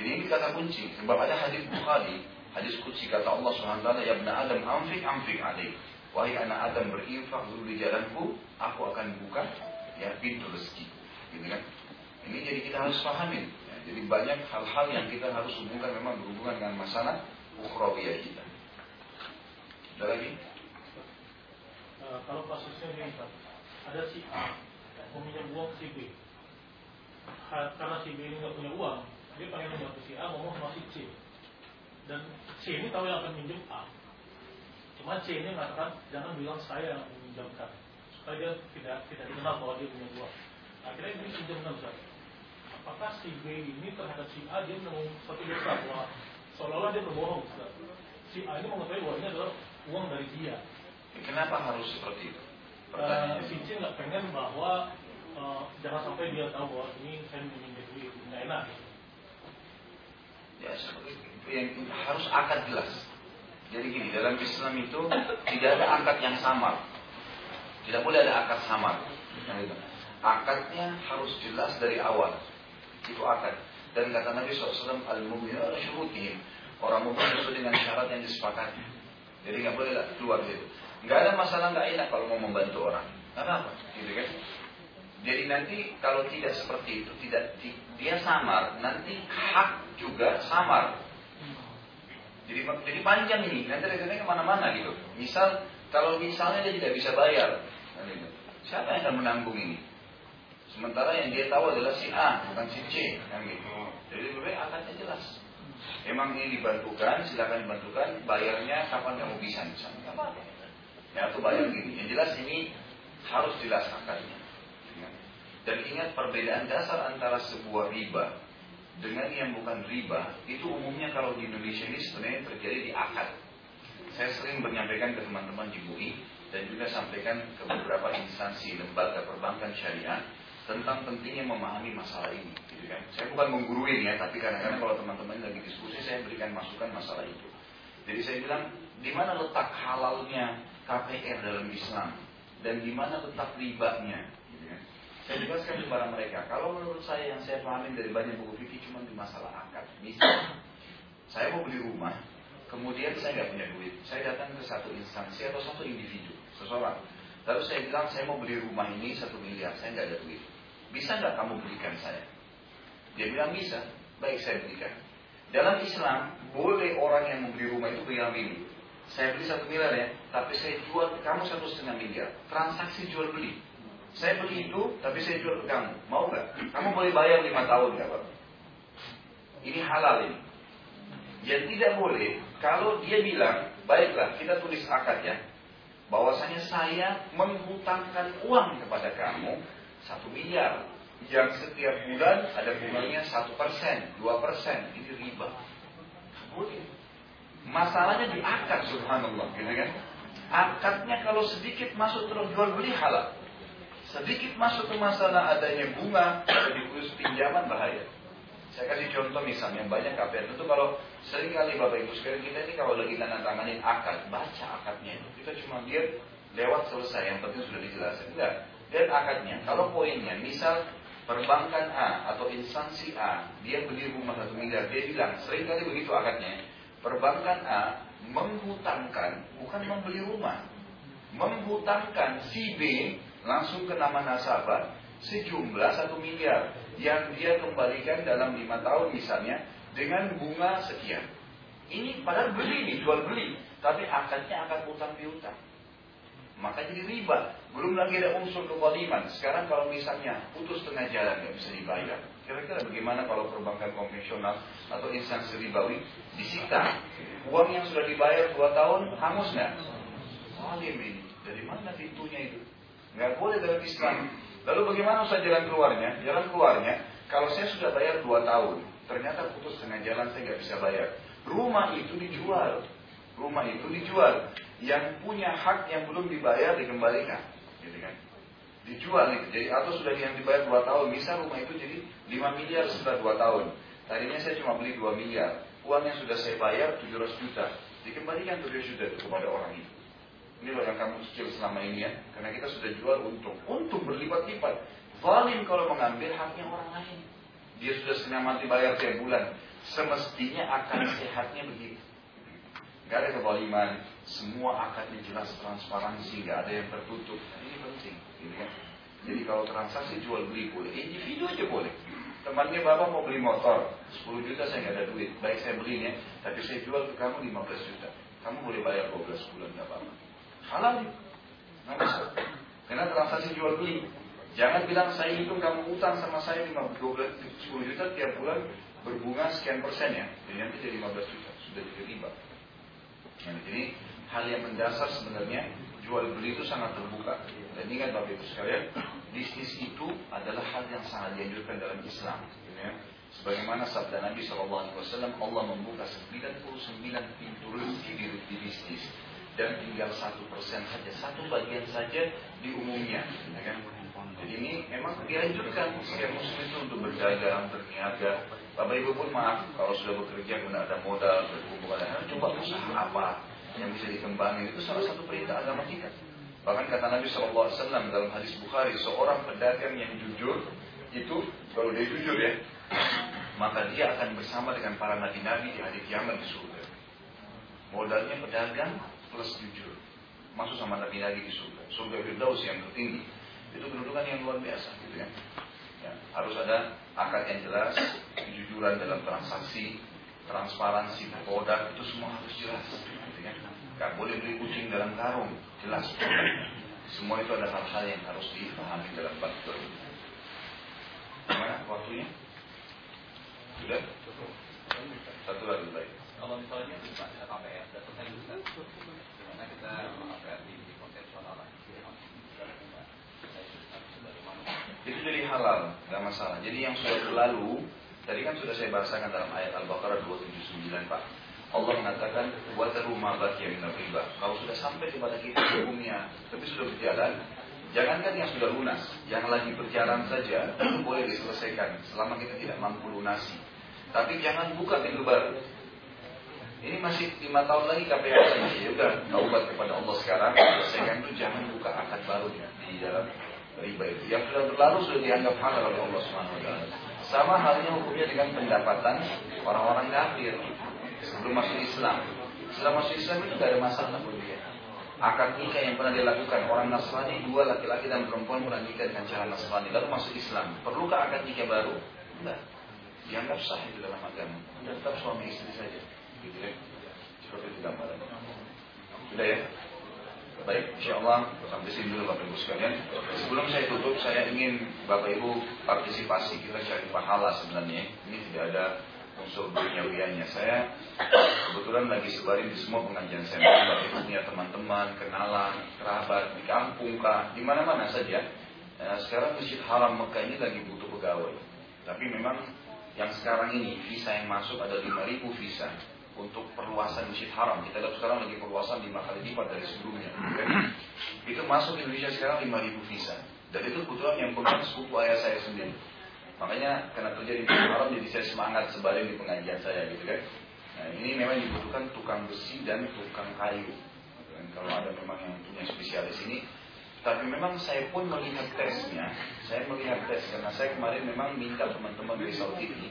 Jadi ini kata kunci. Sebab ada hadis Bukhari, hadis kunci kata Allah Subhanahu Wa Taala, ya benar Adam amfik amfik alaih. Wahai anak Adam berinfak dulu di jalanku, aku akan buka ya pintu rezeki. Gitu kan? Ini jadi kita harus pahamin. Jadi banyak hal-hal yang kita harus hubungkan memang berhubungan dengan masalah ukhrawiyah kita. Ada lagi? Uh, kalau kasusnya ini ada si A meminjam uang si B. Karena si B ini nggak punya uang, dia pengen minjam ke si A, ngomong sama si C. Dan C ini tahu yang akan minjem A. Cuma C ini mengatakan jangan bilang saya yang meminjamkan, supaya dia tidak tidak dikenal bahwa dia punya uang. Akhirnya dia pinjamkan Ustaz apakah si B ini terhadap si A dia mau satu dosa bahwa seolah-olah dia berbohong Ustaz. Si A ini mengetahui bahwa ini adalah uang dari dia. Kenapa harus seperti itu? Uh, si C nggak pengen bahwa uh, jangan sampai dia tahu bahwa ini saya meminjam duit nggak enak. Ya seperti itu yang harus akad jelas. Jadi gini dalam Islam itu tidak ada akad yang samar. Tidak boleh ada akad samar. Akadnya harus jelas dari awal. Itu akad. Dan kata Nabi SAW, al-mu'minu ala syurutihim. Orang mukmin itu dengan syarat yang disepakati. Jadi nggak boleh keluar gitu. Nggak ada masalah nggak enak kalau mau membantu orang. Karena apa? Gitu kan? Jadi nanti kalau tidak seperti itu, tidak dia samar, nanti hak juga samar. Jadi jadi panjang ini, nanti rekeningnya ke mana-mana gitu. Misal kalau misalnya dia tidak bisa bayar, siapa yang akan menanggung ini? Sementara yang dia tahu adalah si A, bukan si C, kan gitu. Jadi lebih akadnya jelas. Emang ini dibantukan, silakan dibantukan, bayarnya kapan kamu bisa misalnya. apa-apa. Ya, atau bayar gini. Yang jelas ini harus jelas akadnya. Dan ingat perbedaan dasar antara sebuah riba dengan yang bukan riba itu umumnya kalau di Indonesia ini sebenarnya terjadi di akad. Saya sering menyampaikan ke teman-teman di UI dan juga sampaikan ke beberapa instansi lembaga perbankan syariah tentang pentingnya memahami masalah ini. Gitu kan? Saya bukan mengguruin ya, tapi kadang-kadang kalau teman-teman lagi diskusi saya berikan masukan masalah itu. Jadi saya bilang di mana letak halalnya KPR dalam Islam dan di mana letak ribanya. Gitu kan? Saya jelaskan kepada mereka, kalau menurut saya yang saya pahami dari banyak buku fikih cuma di masalah akad. Misal, saya mau beli rumah, kemudian saya nggak punya duit, saya datang ke satu instansi atau satu individu, seseorang. Lalu saya bilang saya mau beli rumah ini satu miliar, saya nggak ada duit. Bisa nggak kamu belikan saya? Dia bilang bisa. Baik saya belikan. Dalam Islam boleh orang yang membeli rumah itu bilang ini. Saya beli satu miliar ya, tapi saya jual kamu satu setengah miliar. Transaksi jual beli. Saya beli itu, tapi saya jual ke kamu. Mau nggak? Kamu boleh bayar lima tahun nggak pak? Ini halal ini. Yang tidak boleh, kalau dia bilang, baiklah kita tulis akad ya, bahwasanya saya menghutangkan uang kepada kamu satu miliar, yang setiap bulan ada bunganya satu persen, dua persen, itu riba. Boleh. Masalahnya di akad, subhanallah, gitu kan? Akadnya kalau sedikit masuk terus jual beli halal. Sedikit masuk ke masalah adanya bunga atau pinjaman bahaya. Saya kasih contoh misalnya banyak KPR itu kalau sering kali Bapak Ibu sekalian kita ini kalau lagi tanda tanganin akad, baca akadnya itu kita cuma lihat lewat selesai yang penting sudah dijelaskan. Enggak, lihat akadnya. Kalau poinnya misal perbankan A atau instansi A dia beli rumah satu miliar dia bilang sering kali begitu akadnya perbankan A menghutangkan bukan membeli rumah menghutangkan si B langsung ke nama nasabah sejumlah satu miliar yang dia kembalikan dalam lima tahun misalnya dengan bunga sekian. Ini padahal beli nih, jual beli, tapi akadnya akan utang piutang. Maka jadi riba. Belum lagi ada unsur kezaliman. Sekarang kalau misalnya putus tengah jalan nggak bisa dibayar, kira-kira bagaimana kalau perbankan konvensional atau instansi ribawi disita uang yang sudah dibayar dua tahun hangus nggak? Zalim ini. Dari mana pintunya itu? Nggak boleh dalam Islam. Lalu bagaimana usah jalan keluarnya? Jalan keluarnya, kalau saya sudah bayar 2 tahun, ternyata putus tengah jalan saya nggak bisa bayar. Rumah itu dijual. Rumah itu dijual. Yang punya hak yang belum dibayar dikembalikan. Gitu kan? Dijual itu. Jadi atau sudah yang dibayar 2 tahun. Misal rumah itu jadi 5 miliar setelah 2 tahun. Tadinya saya cuma beli 2 miliar. Uang yang sudah saya bayar 700 juta. Dikembalikan 700 juta kepada orang itu. Ini loh yang kamu cicil selama ini ya. Karena kita sudah jual untung. Untung berlipat-lipat. Zalim kalau mengambil haknya orang lain. Dia sudah setengah mati bayar tiap bulan. Semestinya akan sehatnya begitu. Gak ada kezaliman. Semua akadnya jelas transparansi. Gak ada yang tertutup. Nah, ini penting. Gitu kan? Jadi kalau transaksi jual beli boleh. Individu aja boleh. Temannya bapak mau beli motor. 10 juta saya nggak ada duit. Baik saya belinya. Tapi saya jual ke kamu 15 juta. Kamu boleh bayar 12 bulan nggak apa-apa. Halal. Karena transaksi jual beli. Jangan bilang saya hitung kamu utang sama saya 15, 10 juta tiap bulan berbunga sekian persen ya. Jadi nanti jadi 15 juta. Sudah jadi riba. Nah, jadi hal yang mendasar sebenarnya jual beli itu sangat terbuka. Dan ingat Bapak Ibu sekalian, bisnis itu adalah hal yang sangat dianjurkan dalam Islam. Ya. Sebagaimana sabda Nabi SAW, Allah membuka 99 pintu rezeki di, di bisnis dan tinggal satu persen saja, satu bagian saja di umumnya. Jadi ini memang dianjurkan setiap muslim itu untuk berdagang, berniaga. Bapak Ibu pun maaf kalau sudah bekerja kemudian ada modal, berhubungan dengan coba usaha apa yang bisa dikembangin itu salah satu perintah agama kita. Bahkan kata Nabi SAW dalam hadis Bukhari, seorang pedagang yang jujur itu kalau dia jujur ya, maka dia akan bersama dengan para nabi-nabi di hari kiamat di surga. Modalnya pedagang, plus jujur. Masuk sama Nabi lagi di surga. Surga Firdaus yang tertinggi. Itu kedudukan yang luar biasa gitu ya. ya. Harus ada akad yang jelas, kejujuran dalam transaksi, transparansi produk itu semua harus jelas. Gitu ya. Gak boleh beli kucing dalam karung, jelas. Semua itu adalah hal-hal yang harus dipahami dalam bab Gimana waktunya? Sudah? Satu lagi baik. Kalau misalnya bisa ada KPR, ada Itu jadi halal, nggak masalah. Jadi yang sudah berlalu, tadi kan sudah saya bahasakan dalam ayat Al-Baqarah 279 Pak. Allah mengatakan wataru ma baqiya min riba. Kalau sudah sampai kepada kita hukumnya, tapi sudah berjalan, jangankan yang sudah lunas, yang lagi berjalan saja boleh diselesaikan selama kita tidak mampu lunasi. Tapi jangan buka pintu baru. Ini masih lima tahun lagi KPR lagi. Ya udah, taubat kepada Allah sekarang. Selesaikan itu jangan buka akad baru ya di dalam riba itu. Yang sudah berlalu sudah dianggap halal oleh Allah Subhanahu Wa Taala. Sama halnya hukumnya dengan pendapatan orang-orang kafir sebelum masuk Islam. Setelah masuk Islam itu tidak ada masalah buat dia. Akad nikah yang pernah dilakukan orang Nasrani dua laki-laki dan perempuan pernah nikah dengan cara Nasrani lalu masuk Islam. Perlukah akad nikah baru? Tidak. Dianggap sah itu dalam agama. Tetap suami istri saja. Gitu ya. Seperti. Sudah ya? Baik, insya Allah sampai sini dulu Bapak Ibu sekalian. Sebelum saya tutup, saya ingin Bapak Ibu partisipasi kita cari pahala sebenarnya. Ini tidak ada unsur duniawiannya. Saya kebetulan lagi sebarin di semua pengajian saya. Bapak Ibu punya teman-teman, kenalan, kerabat di kampung kah, di mana-mana saja. Nah, sekarang Masjid Haram Mekah ini lagi butuh pegawai. Tapi memang yang sekarang ini visa yang masuk ada 5.000 visa untuk perluasan Masjid Haram. Kita lihat sekarang lagi perluasan lima kali lipat dari sebelumnya. Itu masuk Indonesia sekarang 5.000 visa. Dan itu kebetulan yang pegang sepupu ayah saya sendiri. Makanya karena terjadi di haram jadi saya semangat sebalik di pengajian saya gitu kan. Nah ini memang dibutuhkan tukang besi dan tukang kayu. Dan kalau ada memang yang punya spesialis ini, tapi memang saya pun melihat tesnya, saya melihat tes karena saya kemarin memang minta teman-teman di Saudi ini,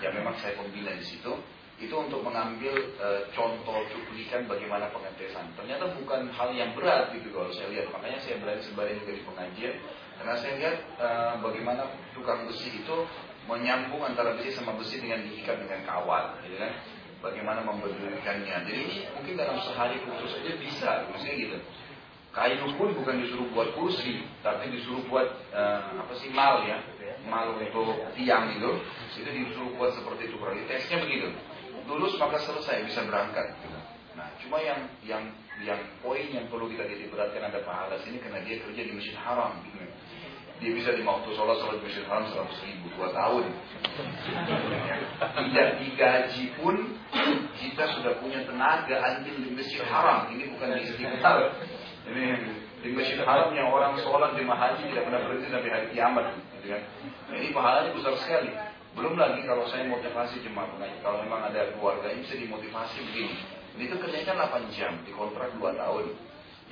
yang memang saya pembina di situ, itu untuk mengambil e, contoh cuplikan bagaimana pengetesan. Ternyata bukan hal yang berat gitu kalau saya lihat. Makanya saya berani sebarin di pengajian karena saya lihat e, bagaimana tukang besi itu menyambung antara besi sama besi dengan diikat dengan kawat, gitu kan? Bagaimana memberdirikannya. Jadi ini mungkin dalam sehari khusus saja bisa, maksudnya gitu. Kayu pun bukan disuruh buat kursi, tapi disuruh buat uh, apa sih mal ya, mal untuk tiang itu, itu disuruh buat seperti itu. Tesnya begitu lulus maka selesai bisa berangkat. Nah, cuma yang yang yang poin yang perlu kita titik beratkan ada pahala sini karena dia kerja di masjid haram. Dia bisa di waktu sholat sholat di masjid haram seratus ribu dua tahun. Tidak digaji pun kita sudah punya tenaga andil di masjid haram. Ini bukan di istiqlal. Ini di masjid haram yang orang sholat di haji tidak pernah berhenti sampai hari kiamat. Gitu kan? Nah, ini pahalanya besar sekali. Belum lagi kalau saya motivasi jemaah pengaji, kalau memang ada keluarga ini bisa dimotivasi begini. Ini tuh kerjanya kan 8 jam, di kontrak 2 tahun.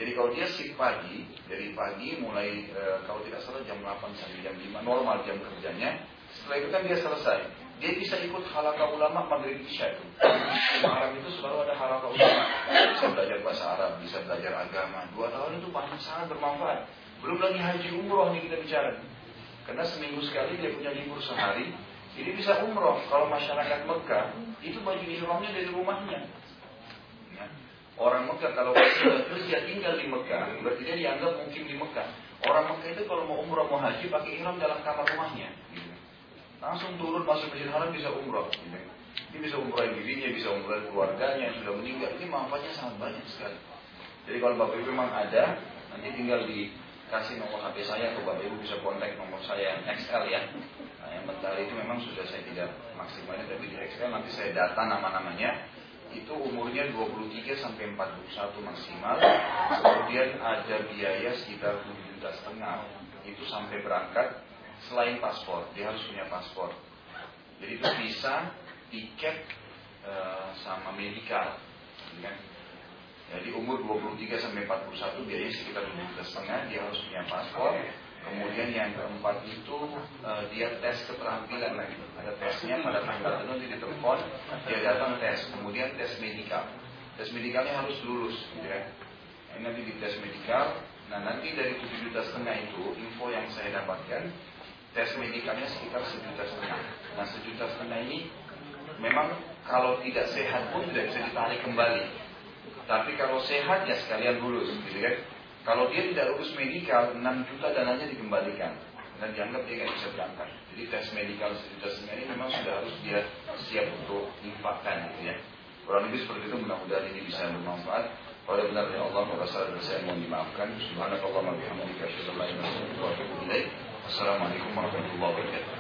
Jadi kalau dia shift pagi, dari pagi mulai e, kalau tidak salah jam 8 sampai jam 5, normal jam kerjanya. Setelah itu kan dia selesai. Dia bisa ikut halakah ulama maghrib isya itu. Malam itu selalu ada halakah ulama. Bisa belajar bahasa Arab, bisa belajar agama. Dua tahun itu banyak sangat bermanfaat. Belum lagi haji umroh nih kita bicara. Karena seminggu sekali dia punya libur sehari, jadi bisa umroh. Kalau masyarakat Mekah itu baju ihramnya dari rumahnya. Ya. Orang Mekah kalau kerja tinggal di Mekah, berarti dia dianggap mungkin di Mekah. Orang Mekah itu kalau mau umroh mau haji pakai ihram dalam kamar rumahnya. Langsung turun masuk masjid haram bisa umroh. Ini bisa umroh dirinya, bisa umroh keluarganya yang sudah meninggal. Ini manfaatnya sangat banyak sekali. Jadi kalau Bapak Ibu memang ada, nanti tinggal dikasih nomor HP saya atau Bapak Ibu bisa kontak nomor saya XL ya bentar itu memang sudah saya tidak maksimalnya tapi di Excel nanti saya data nama-namanya. Itu umurnya 23 sampai 41 maksimal. Kemudian ada biaya sekitar 7 juta setengah. Itu sampai berangkat selain paspor. Dia harus punya paspor. Jadi itu bisa tiket e, sama medikal kan? jadi umur 23 sampai 41 biayanya sekitar 7 juta setengah dia harus punya paspor Kemudian yang keempat itu uh, dia tes keterampilan lagi. Ada tesnya pada tanggal tertentu di telepon, dia datang tes. Kemudian tes medikal. Tes medikalnya harus lulus, gitu ya. Ini nanti di tes medikal. Nah nanti dari 7 juta setengah itu, info yang saya dapatkan, tes medikalnya sekitar sejuta setengah. Nah sejuta setengah ini memang kalau tidak sehat pun tidak bisa ditarik kembali. Tapi kalau sehat ya sekalian lulus, gitu kan. Kalau dia tidak lulus medikal, 6 juta dananya dikembalikan dan dianggap dia nggak bisa berangkat. Jadi tes medikal setengah ini memang sudah harus dia siap untuk infakkan gitu ya. Kurang lebih seperti itu mudah-mudahan ini bisa bermanfaat. Kalau benar dari Allah salah dan saya mohon dimaafkan. Subhanakallah bihamdika asyhadu an la ilaha illa anta Assalamualaikum warahmatullahi wabarakatuh.